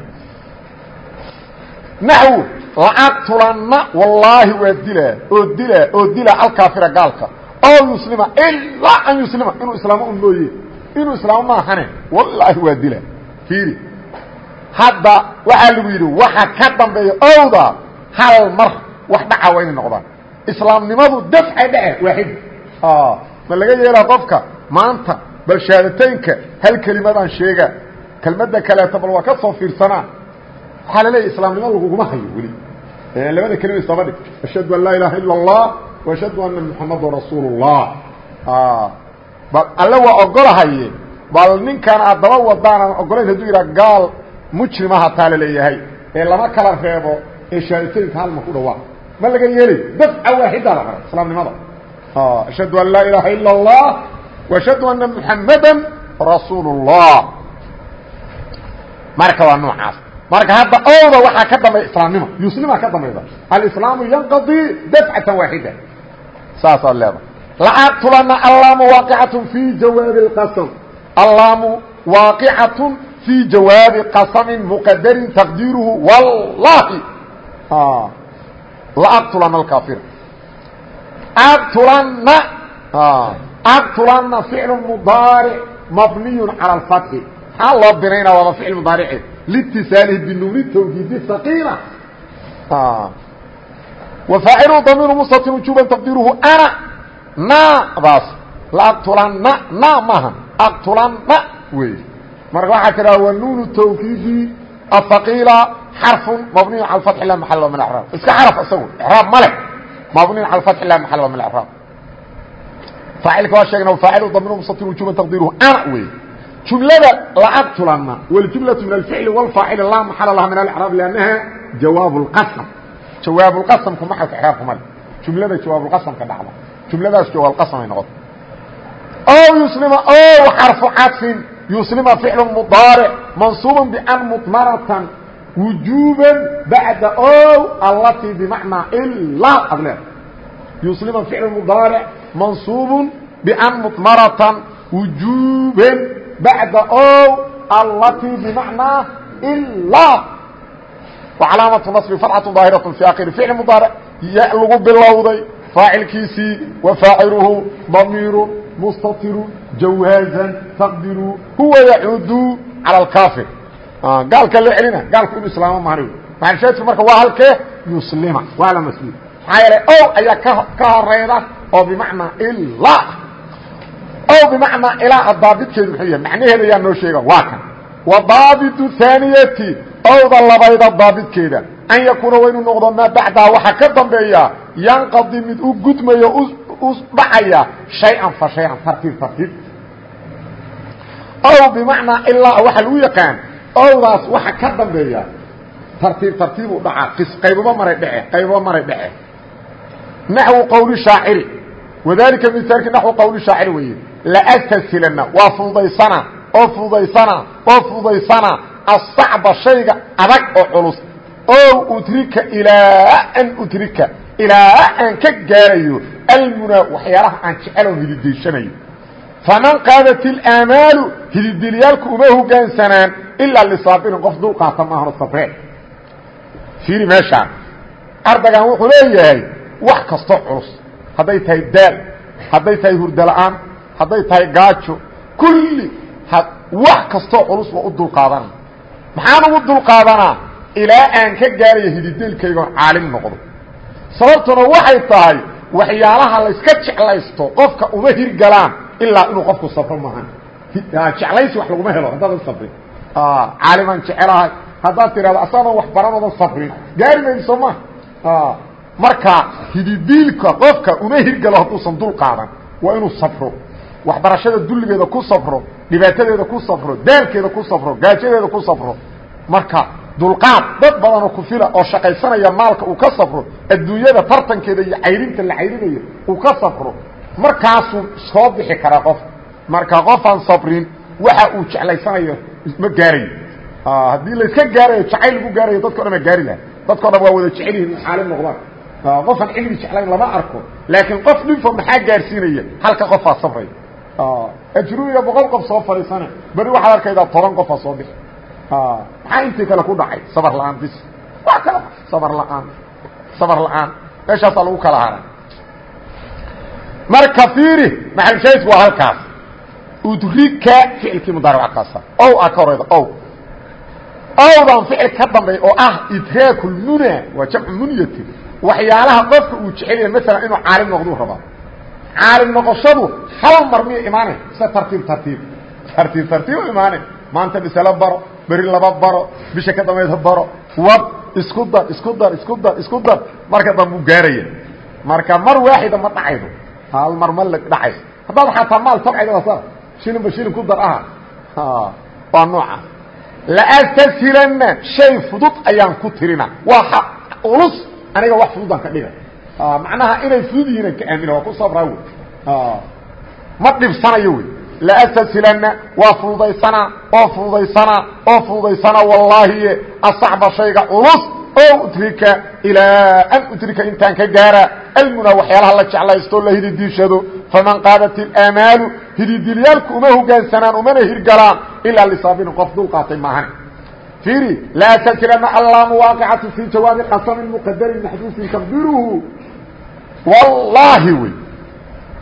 naxwu lacaqtulanna wallaahi waa dilaa oo dilaa oo dilaa alkaafira gaalka. Oo yuslima ilaa an yuslima inuu islaamo un mooye inuu islaamo maahane wallaahi waa dilaa fiiri. Hadda waxaa lagu yidhi waxa ka dambeeya owda hal mar wax dhaca waa noqdaan. Islaamnimadu dafcay dhace waaxid ma laga yeelaa qofka maanta bal shahaadateynka hal kelimadaan sheega kelmadda kaleeto bal waa ka soo fiirsanaa waxaa la leeya islaamnimo laguguma hayo weli labada kelima isaba dhig ashhadu an laa ilaaha ila اllah وashhadu ana muxamada rasuul الlah bal alle waa ogolahaye bal ninkan aad daba wadaan aan ogolayn hadduu yidhaha gaal mujrima hataa la leeyahay ee lama kala reebo ee shahaadateynka halma ku dhawaa ma laga yeelay dafca waaxidaa la qaray islaamnimada ashhadu an laa ilaaha ila اllah وashhadu ana muxamada rasuul الlah marka waa noocaas marka hadda owda waxaa ka dambeya islaamnimo yuusnima ka dambayda alislaamu yanqadii dafcatan waaxida. Saasaad leedahay. Lacaqtulana allaamu waaqicatun fii jawaabi اqasam allaamu waaqicatun fii jawaabi qasamin muqadarin taqdiiruhu wallaahi. Laaqtulana alkaafir aqtulana aqtulana ficlu mudaaric mabniyun cala alfatxi maxaa loo binaynaa waaba ficil mudaarice litisaalihi binuuni tawkiidi saqiila wafaacilu damiiru mustatir wujuban taqdiiruhu ana na daas laaqtulana na maaha aqtulana wey marka waxaa tiraa wa nuunu tawkiidi ahaqiila xarfun mabniyu cala fatxi la maxal min acraab iska xaraf isagu icraab ma leh mabniyu cala fatxi la maxal min acraab faacilka waa sheegna wafaacilu damiiru mustatir wujuban taqdiiruhu ana wey jumlada lacaqtulana wاljumlaة min alficli wاlfaacili laa maxala laha min alcraab lannaha jawaab اlqasm jawaab اlqasamku maxalka icraabka male jumlada jawaabulqasamka dhacda jumladaas jawaabqasam ay noqoto ow yuslima ow xarfu cadfin yuslima ficlu mudaaric mansuuba ban mudmaratan wujuuba bacda ow allatii bimacnaa ilaa ad leeda yuslima ficlu mudaaric mansuubu ban mudmaratan wujuuban bacda ow allatii bimacnaa ilaa wacalaamatu naصbi fatxatu daahiraة fi akhiri ficli mudaaric ya lagu bilowday faacilkiisii wafaaciluhu damiiru mustatiru jawaazan taqdiru huwa yacuudu calى اkaafir gaalka la celina gaalku inu islaamo mahani maxalshaadku marka waa halkee yuslima waa la masli maxaa yeelay ow ayaa ka horeyda oo bimacnaa ilaa ow bimacnaa ilaa daabidkeedu muxuu yahay macnaheeda ayaa noo sheega waa kan. Wa daabitu haaniyati owda labayda daabidkeeda an yakuuna waa inuu noqdo maa bacdaha waxaa ka dambeeya yanqadi mid u gudmayo u dhacaya shay-an fa shay-an tartiib tartiib. Ow bimacnaa ilaa waxaa lagu yaqaan owdaas waxa ka dambeeya tartiib tartiib u dhacaa qaybaba maray dhece qaybaba maray dhece naxwu qowli shaaciri. Wadalika misaalkii naxwu qowli shaaciri weeye laastashilana waa fududaysana oo fududaysana oo fududaysana asacba shayga adag oo culus. O utrika ilaa an utrika ilaa aan ka gaarayo almunaa waxyaalaha aan jecelo hididaysanayo faman qaadat ilaamaalu hididilyaalku uma hogaansanaan ilaa lisaabirin qof dulqaata maahano sabree fiiri meeshaan ardaygan wuxuu leeyahay wax kastoo culus. Hadday tahay daal hadday tahay hurdala-aan hadday tahay gaajo kulli wax kastoo culus waa u dulqaadanaa maxaan ugu dulqaadanaa? Ilaa aan ka gaarayo hidideelkaygoon caalim noqdo. Sababtuna waxay tahay waxyaalaha layska jeclaysto qofka uma hirgalaan ilaa inuu qofku sabro maahan. Jeclaysi wax laguma helo haddaadan sabrin. Caalimaan jecelahay. Haddaad tidhahdo asagoodan wax baranoodan sabrin. Gaari maydi soo maa marka hididiilka qofka uma hirgalo hadduusan dul qaadan waa inuu sabro waxbarashada dulligeeda ku safro dhibaatadeeda ku safro daalkeeda ku safro gaajadeeda ku safro. Marka dulqaad dad badanoo ku fila oo shaqaysanaya maalka uu ka safro adduunyada tartankeeda iyo cayrinta la cayrinayo uu ka safro. Markaasuu soo bixi karaa qof. Marka qofaan sabrin waxa uu jeclaysanayo ma gaarayo haddii layska gaarayo jacayl lagu gaarayo dadko dhan ma gaari laha dadko dhan waa wada jecel yihiin in caalim noqdaan qofaan cilmi jeclayn lama arko laakiin qof dhinfo maxaa gaarsiinaya? Halka qofaa sabraya ajrumiga boqol qof soo fadhiisana beri waxaad arkaydaa toban qofaa soo bixi. Maxaa intii kale ku dhacay? Sabar la'aan bis wax kale. Sabar la'aan. Sabar la'aan. Meeshaasaa lagu kala haray marka fiiri maxalshaydku waa halkaas. Udrika ficilkii mudaaric kaasa ow a ka horeyda ow. Owdan ficil ka dambeey oo ah idraakulmuna waa jamcu munyati. Waxyaalaha qofka uu jecel yahay maalan inuu caalim noqduu rabaa caalim noqoshadu hal mar miya imaanay? Mise tartiib tartiib. Tartiib tartiib imaanay. Maanta biselo baro beri laba baro bisha ka dambayda baro. Wad isku dar isku dar isku dar isku dar. Marka dambuu gaaraya. Marka mar waaxida ma dhacaydo. Hal mar ma dhacayso haddaad xataa maal tabcayda waa sar shilinba shilin ku dar aha. Waa nooca. Laastashilana shay fudud ayaan ku tirina. Waa ulus aniga wax fududaan ka dhiga macnaha inay fudud yihiin ka aamina waa ku sabraa wey ma dhibsanayo wey laastashilana waa fududaysanaa oo fududaysanaa oo fududaysanaa wallaahi asacba shayga culus oo utrika ilaa an utrika intaan ka gaara. Almunaa waxyaalaha la jeclaysto la hididiishado faman qaadat ilamaalu hididilyaalku uma hogaansanaan umana hirgalaan ilaa lisaabirin qof dul qaatay maahan fiiri laa tasirana allaamu waaqicatu fii jawaabi qasamin muqadarin maxduufin taqdiruhu wallaahi wey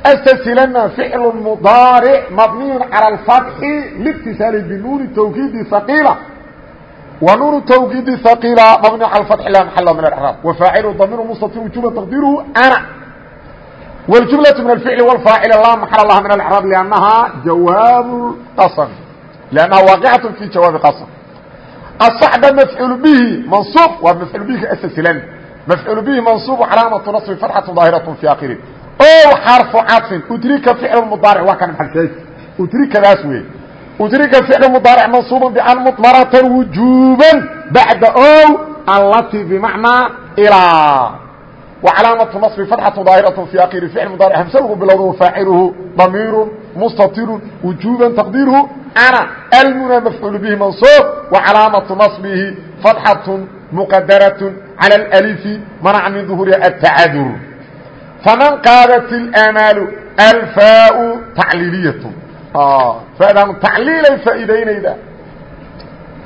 astasilana ficlu mudaaric mabniyun cala alfatxi liitisaali binuuni tawkiidi haqiila ونون توkيد ثقيل مبني على الفتح لا محل من الإعراب وفاعل ضمير مستتر وجوبا تقديره أنا والجملة من الفعل والفاعل لا محل لها من الإعراب لأنها جواب قسم لأنها واقعة في جواب قسم الصحب مفعول به منصوب ومفعول به أسسلا مفعول به منصوب علامة نصب فتحة ظاهرة في آخره أو حرف عطف أدرك فعل المضارع وكان محل شيء أدرك ذا سويه udriga ficl mdaarc mansuuba ban mطmaratan wujuba bacda o alati bmacnaa ilaa wacalaamatu naصbi fatxatu daahiraة fi akiri ficl mdaarc hamse lagu bilowda wafaaciluhu damiiru mustatiru wujuba taqdiiruhu ana almuna mafcuul bihi mansuub wacalaamatu naصbihi fatxaة muqadaraة calى اlأlifi manaca min ظuhuriha aلtacadur faman qaadat اlamaalu alfaau tacliiliyaة فdaan tacliilay faaiideynaydaa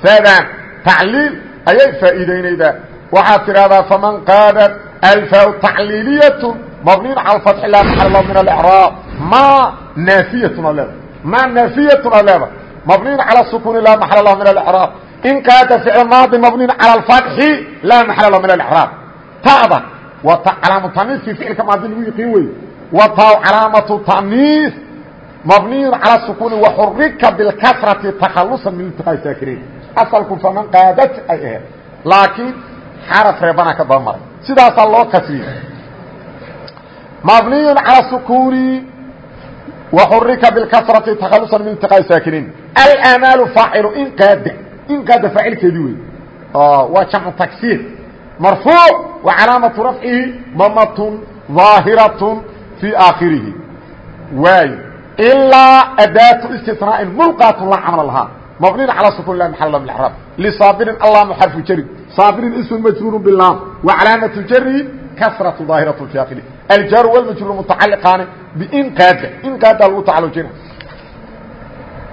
فdaan tacliil ayay faa'iideynaydaa waxaad tidhahdaa faman qaadat alfaa tacliiliyaة mabniin calى الفتح la محل min الإعrاab ma naafiyatun a leeda ma naafiyatun a leeda mabniin calى الsukuni la محل lah min الإعrاab in kaata ficl maadi mabniin calى الفتحi la محل lah min الإعrاab ta'da waa calaamatu taniiskii ficilka maadi lagu yiqiin wey wa taa calaamatu taniis مبني على السكون وحرك بالكسرة تخلصا من التقاء ساكنين أصلكم فمن قادت أي إيه لكن حرف ربنا كضمر سيداس الله كسرين مبني على السكون وحرك بالكسرة تخلصا من التقاء ساكنين الأمال فاعل إن قاد imkaada faacilkeedii wey waa jamcu taksiir marfuuc wa calaamatu rafcihi mamatun ظaahiratun fii aakhirihi waayo ilaa adaatu istinaain mulqaatun laa camla lahaa mabnin calaa sukun la maal lahu raab lisaabirin allaamu xarfu jari saabirin ismu majruuru bilaam wa calaamatu jari kasratu ظaahiratu fii akhirihi aljaru walmajruur mutacaliqaani biinqaada inqaadaa lagu tacalujina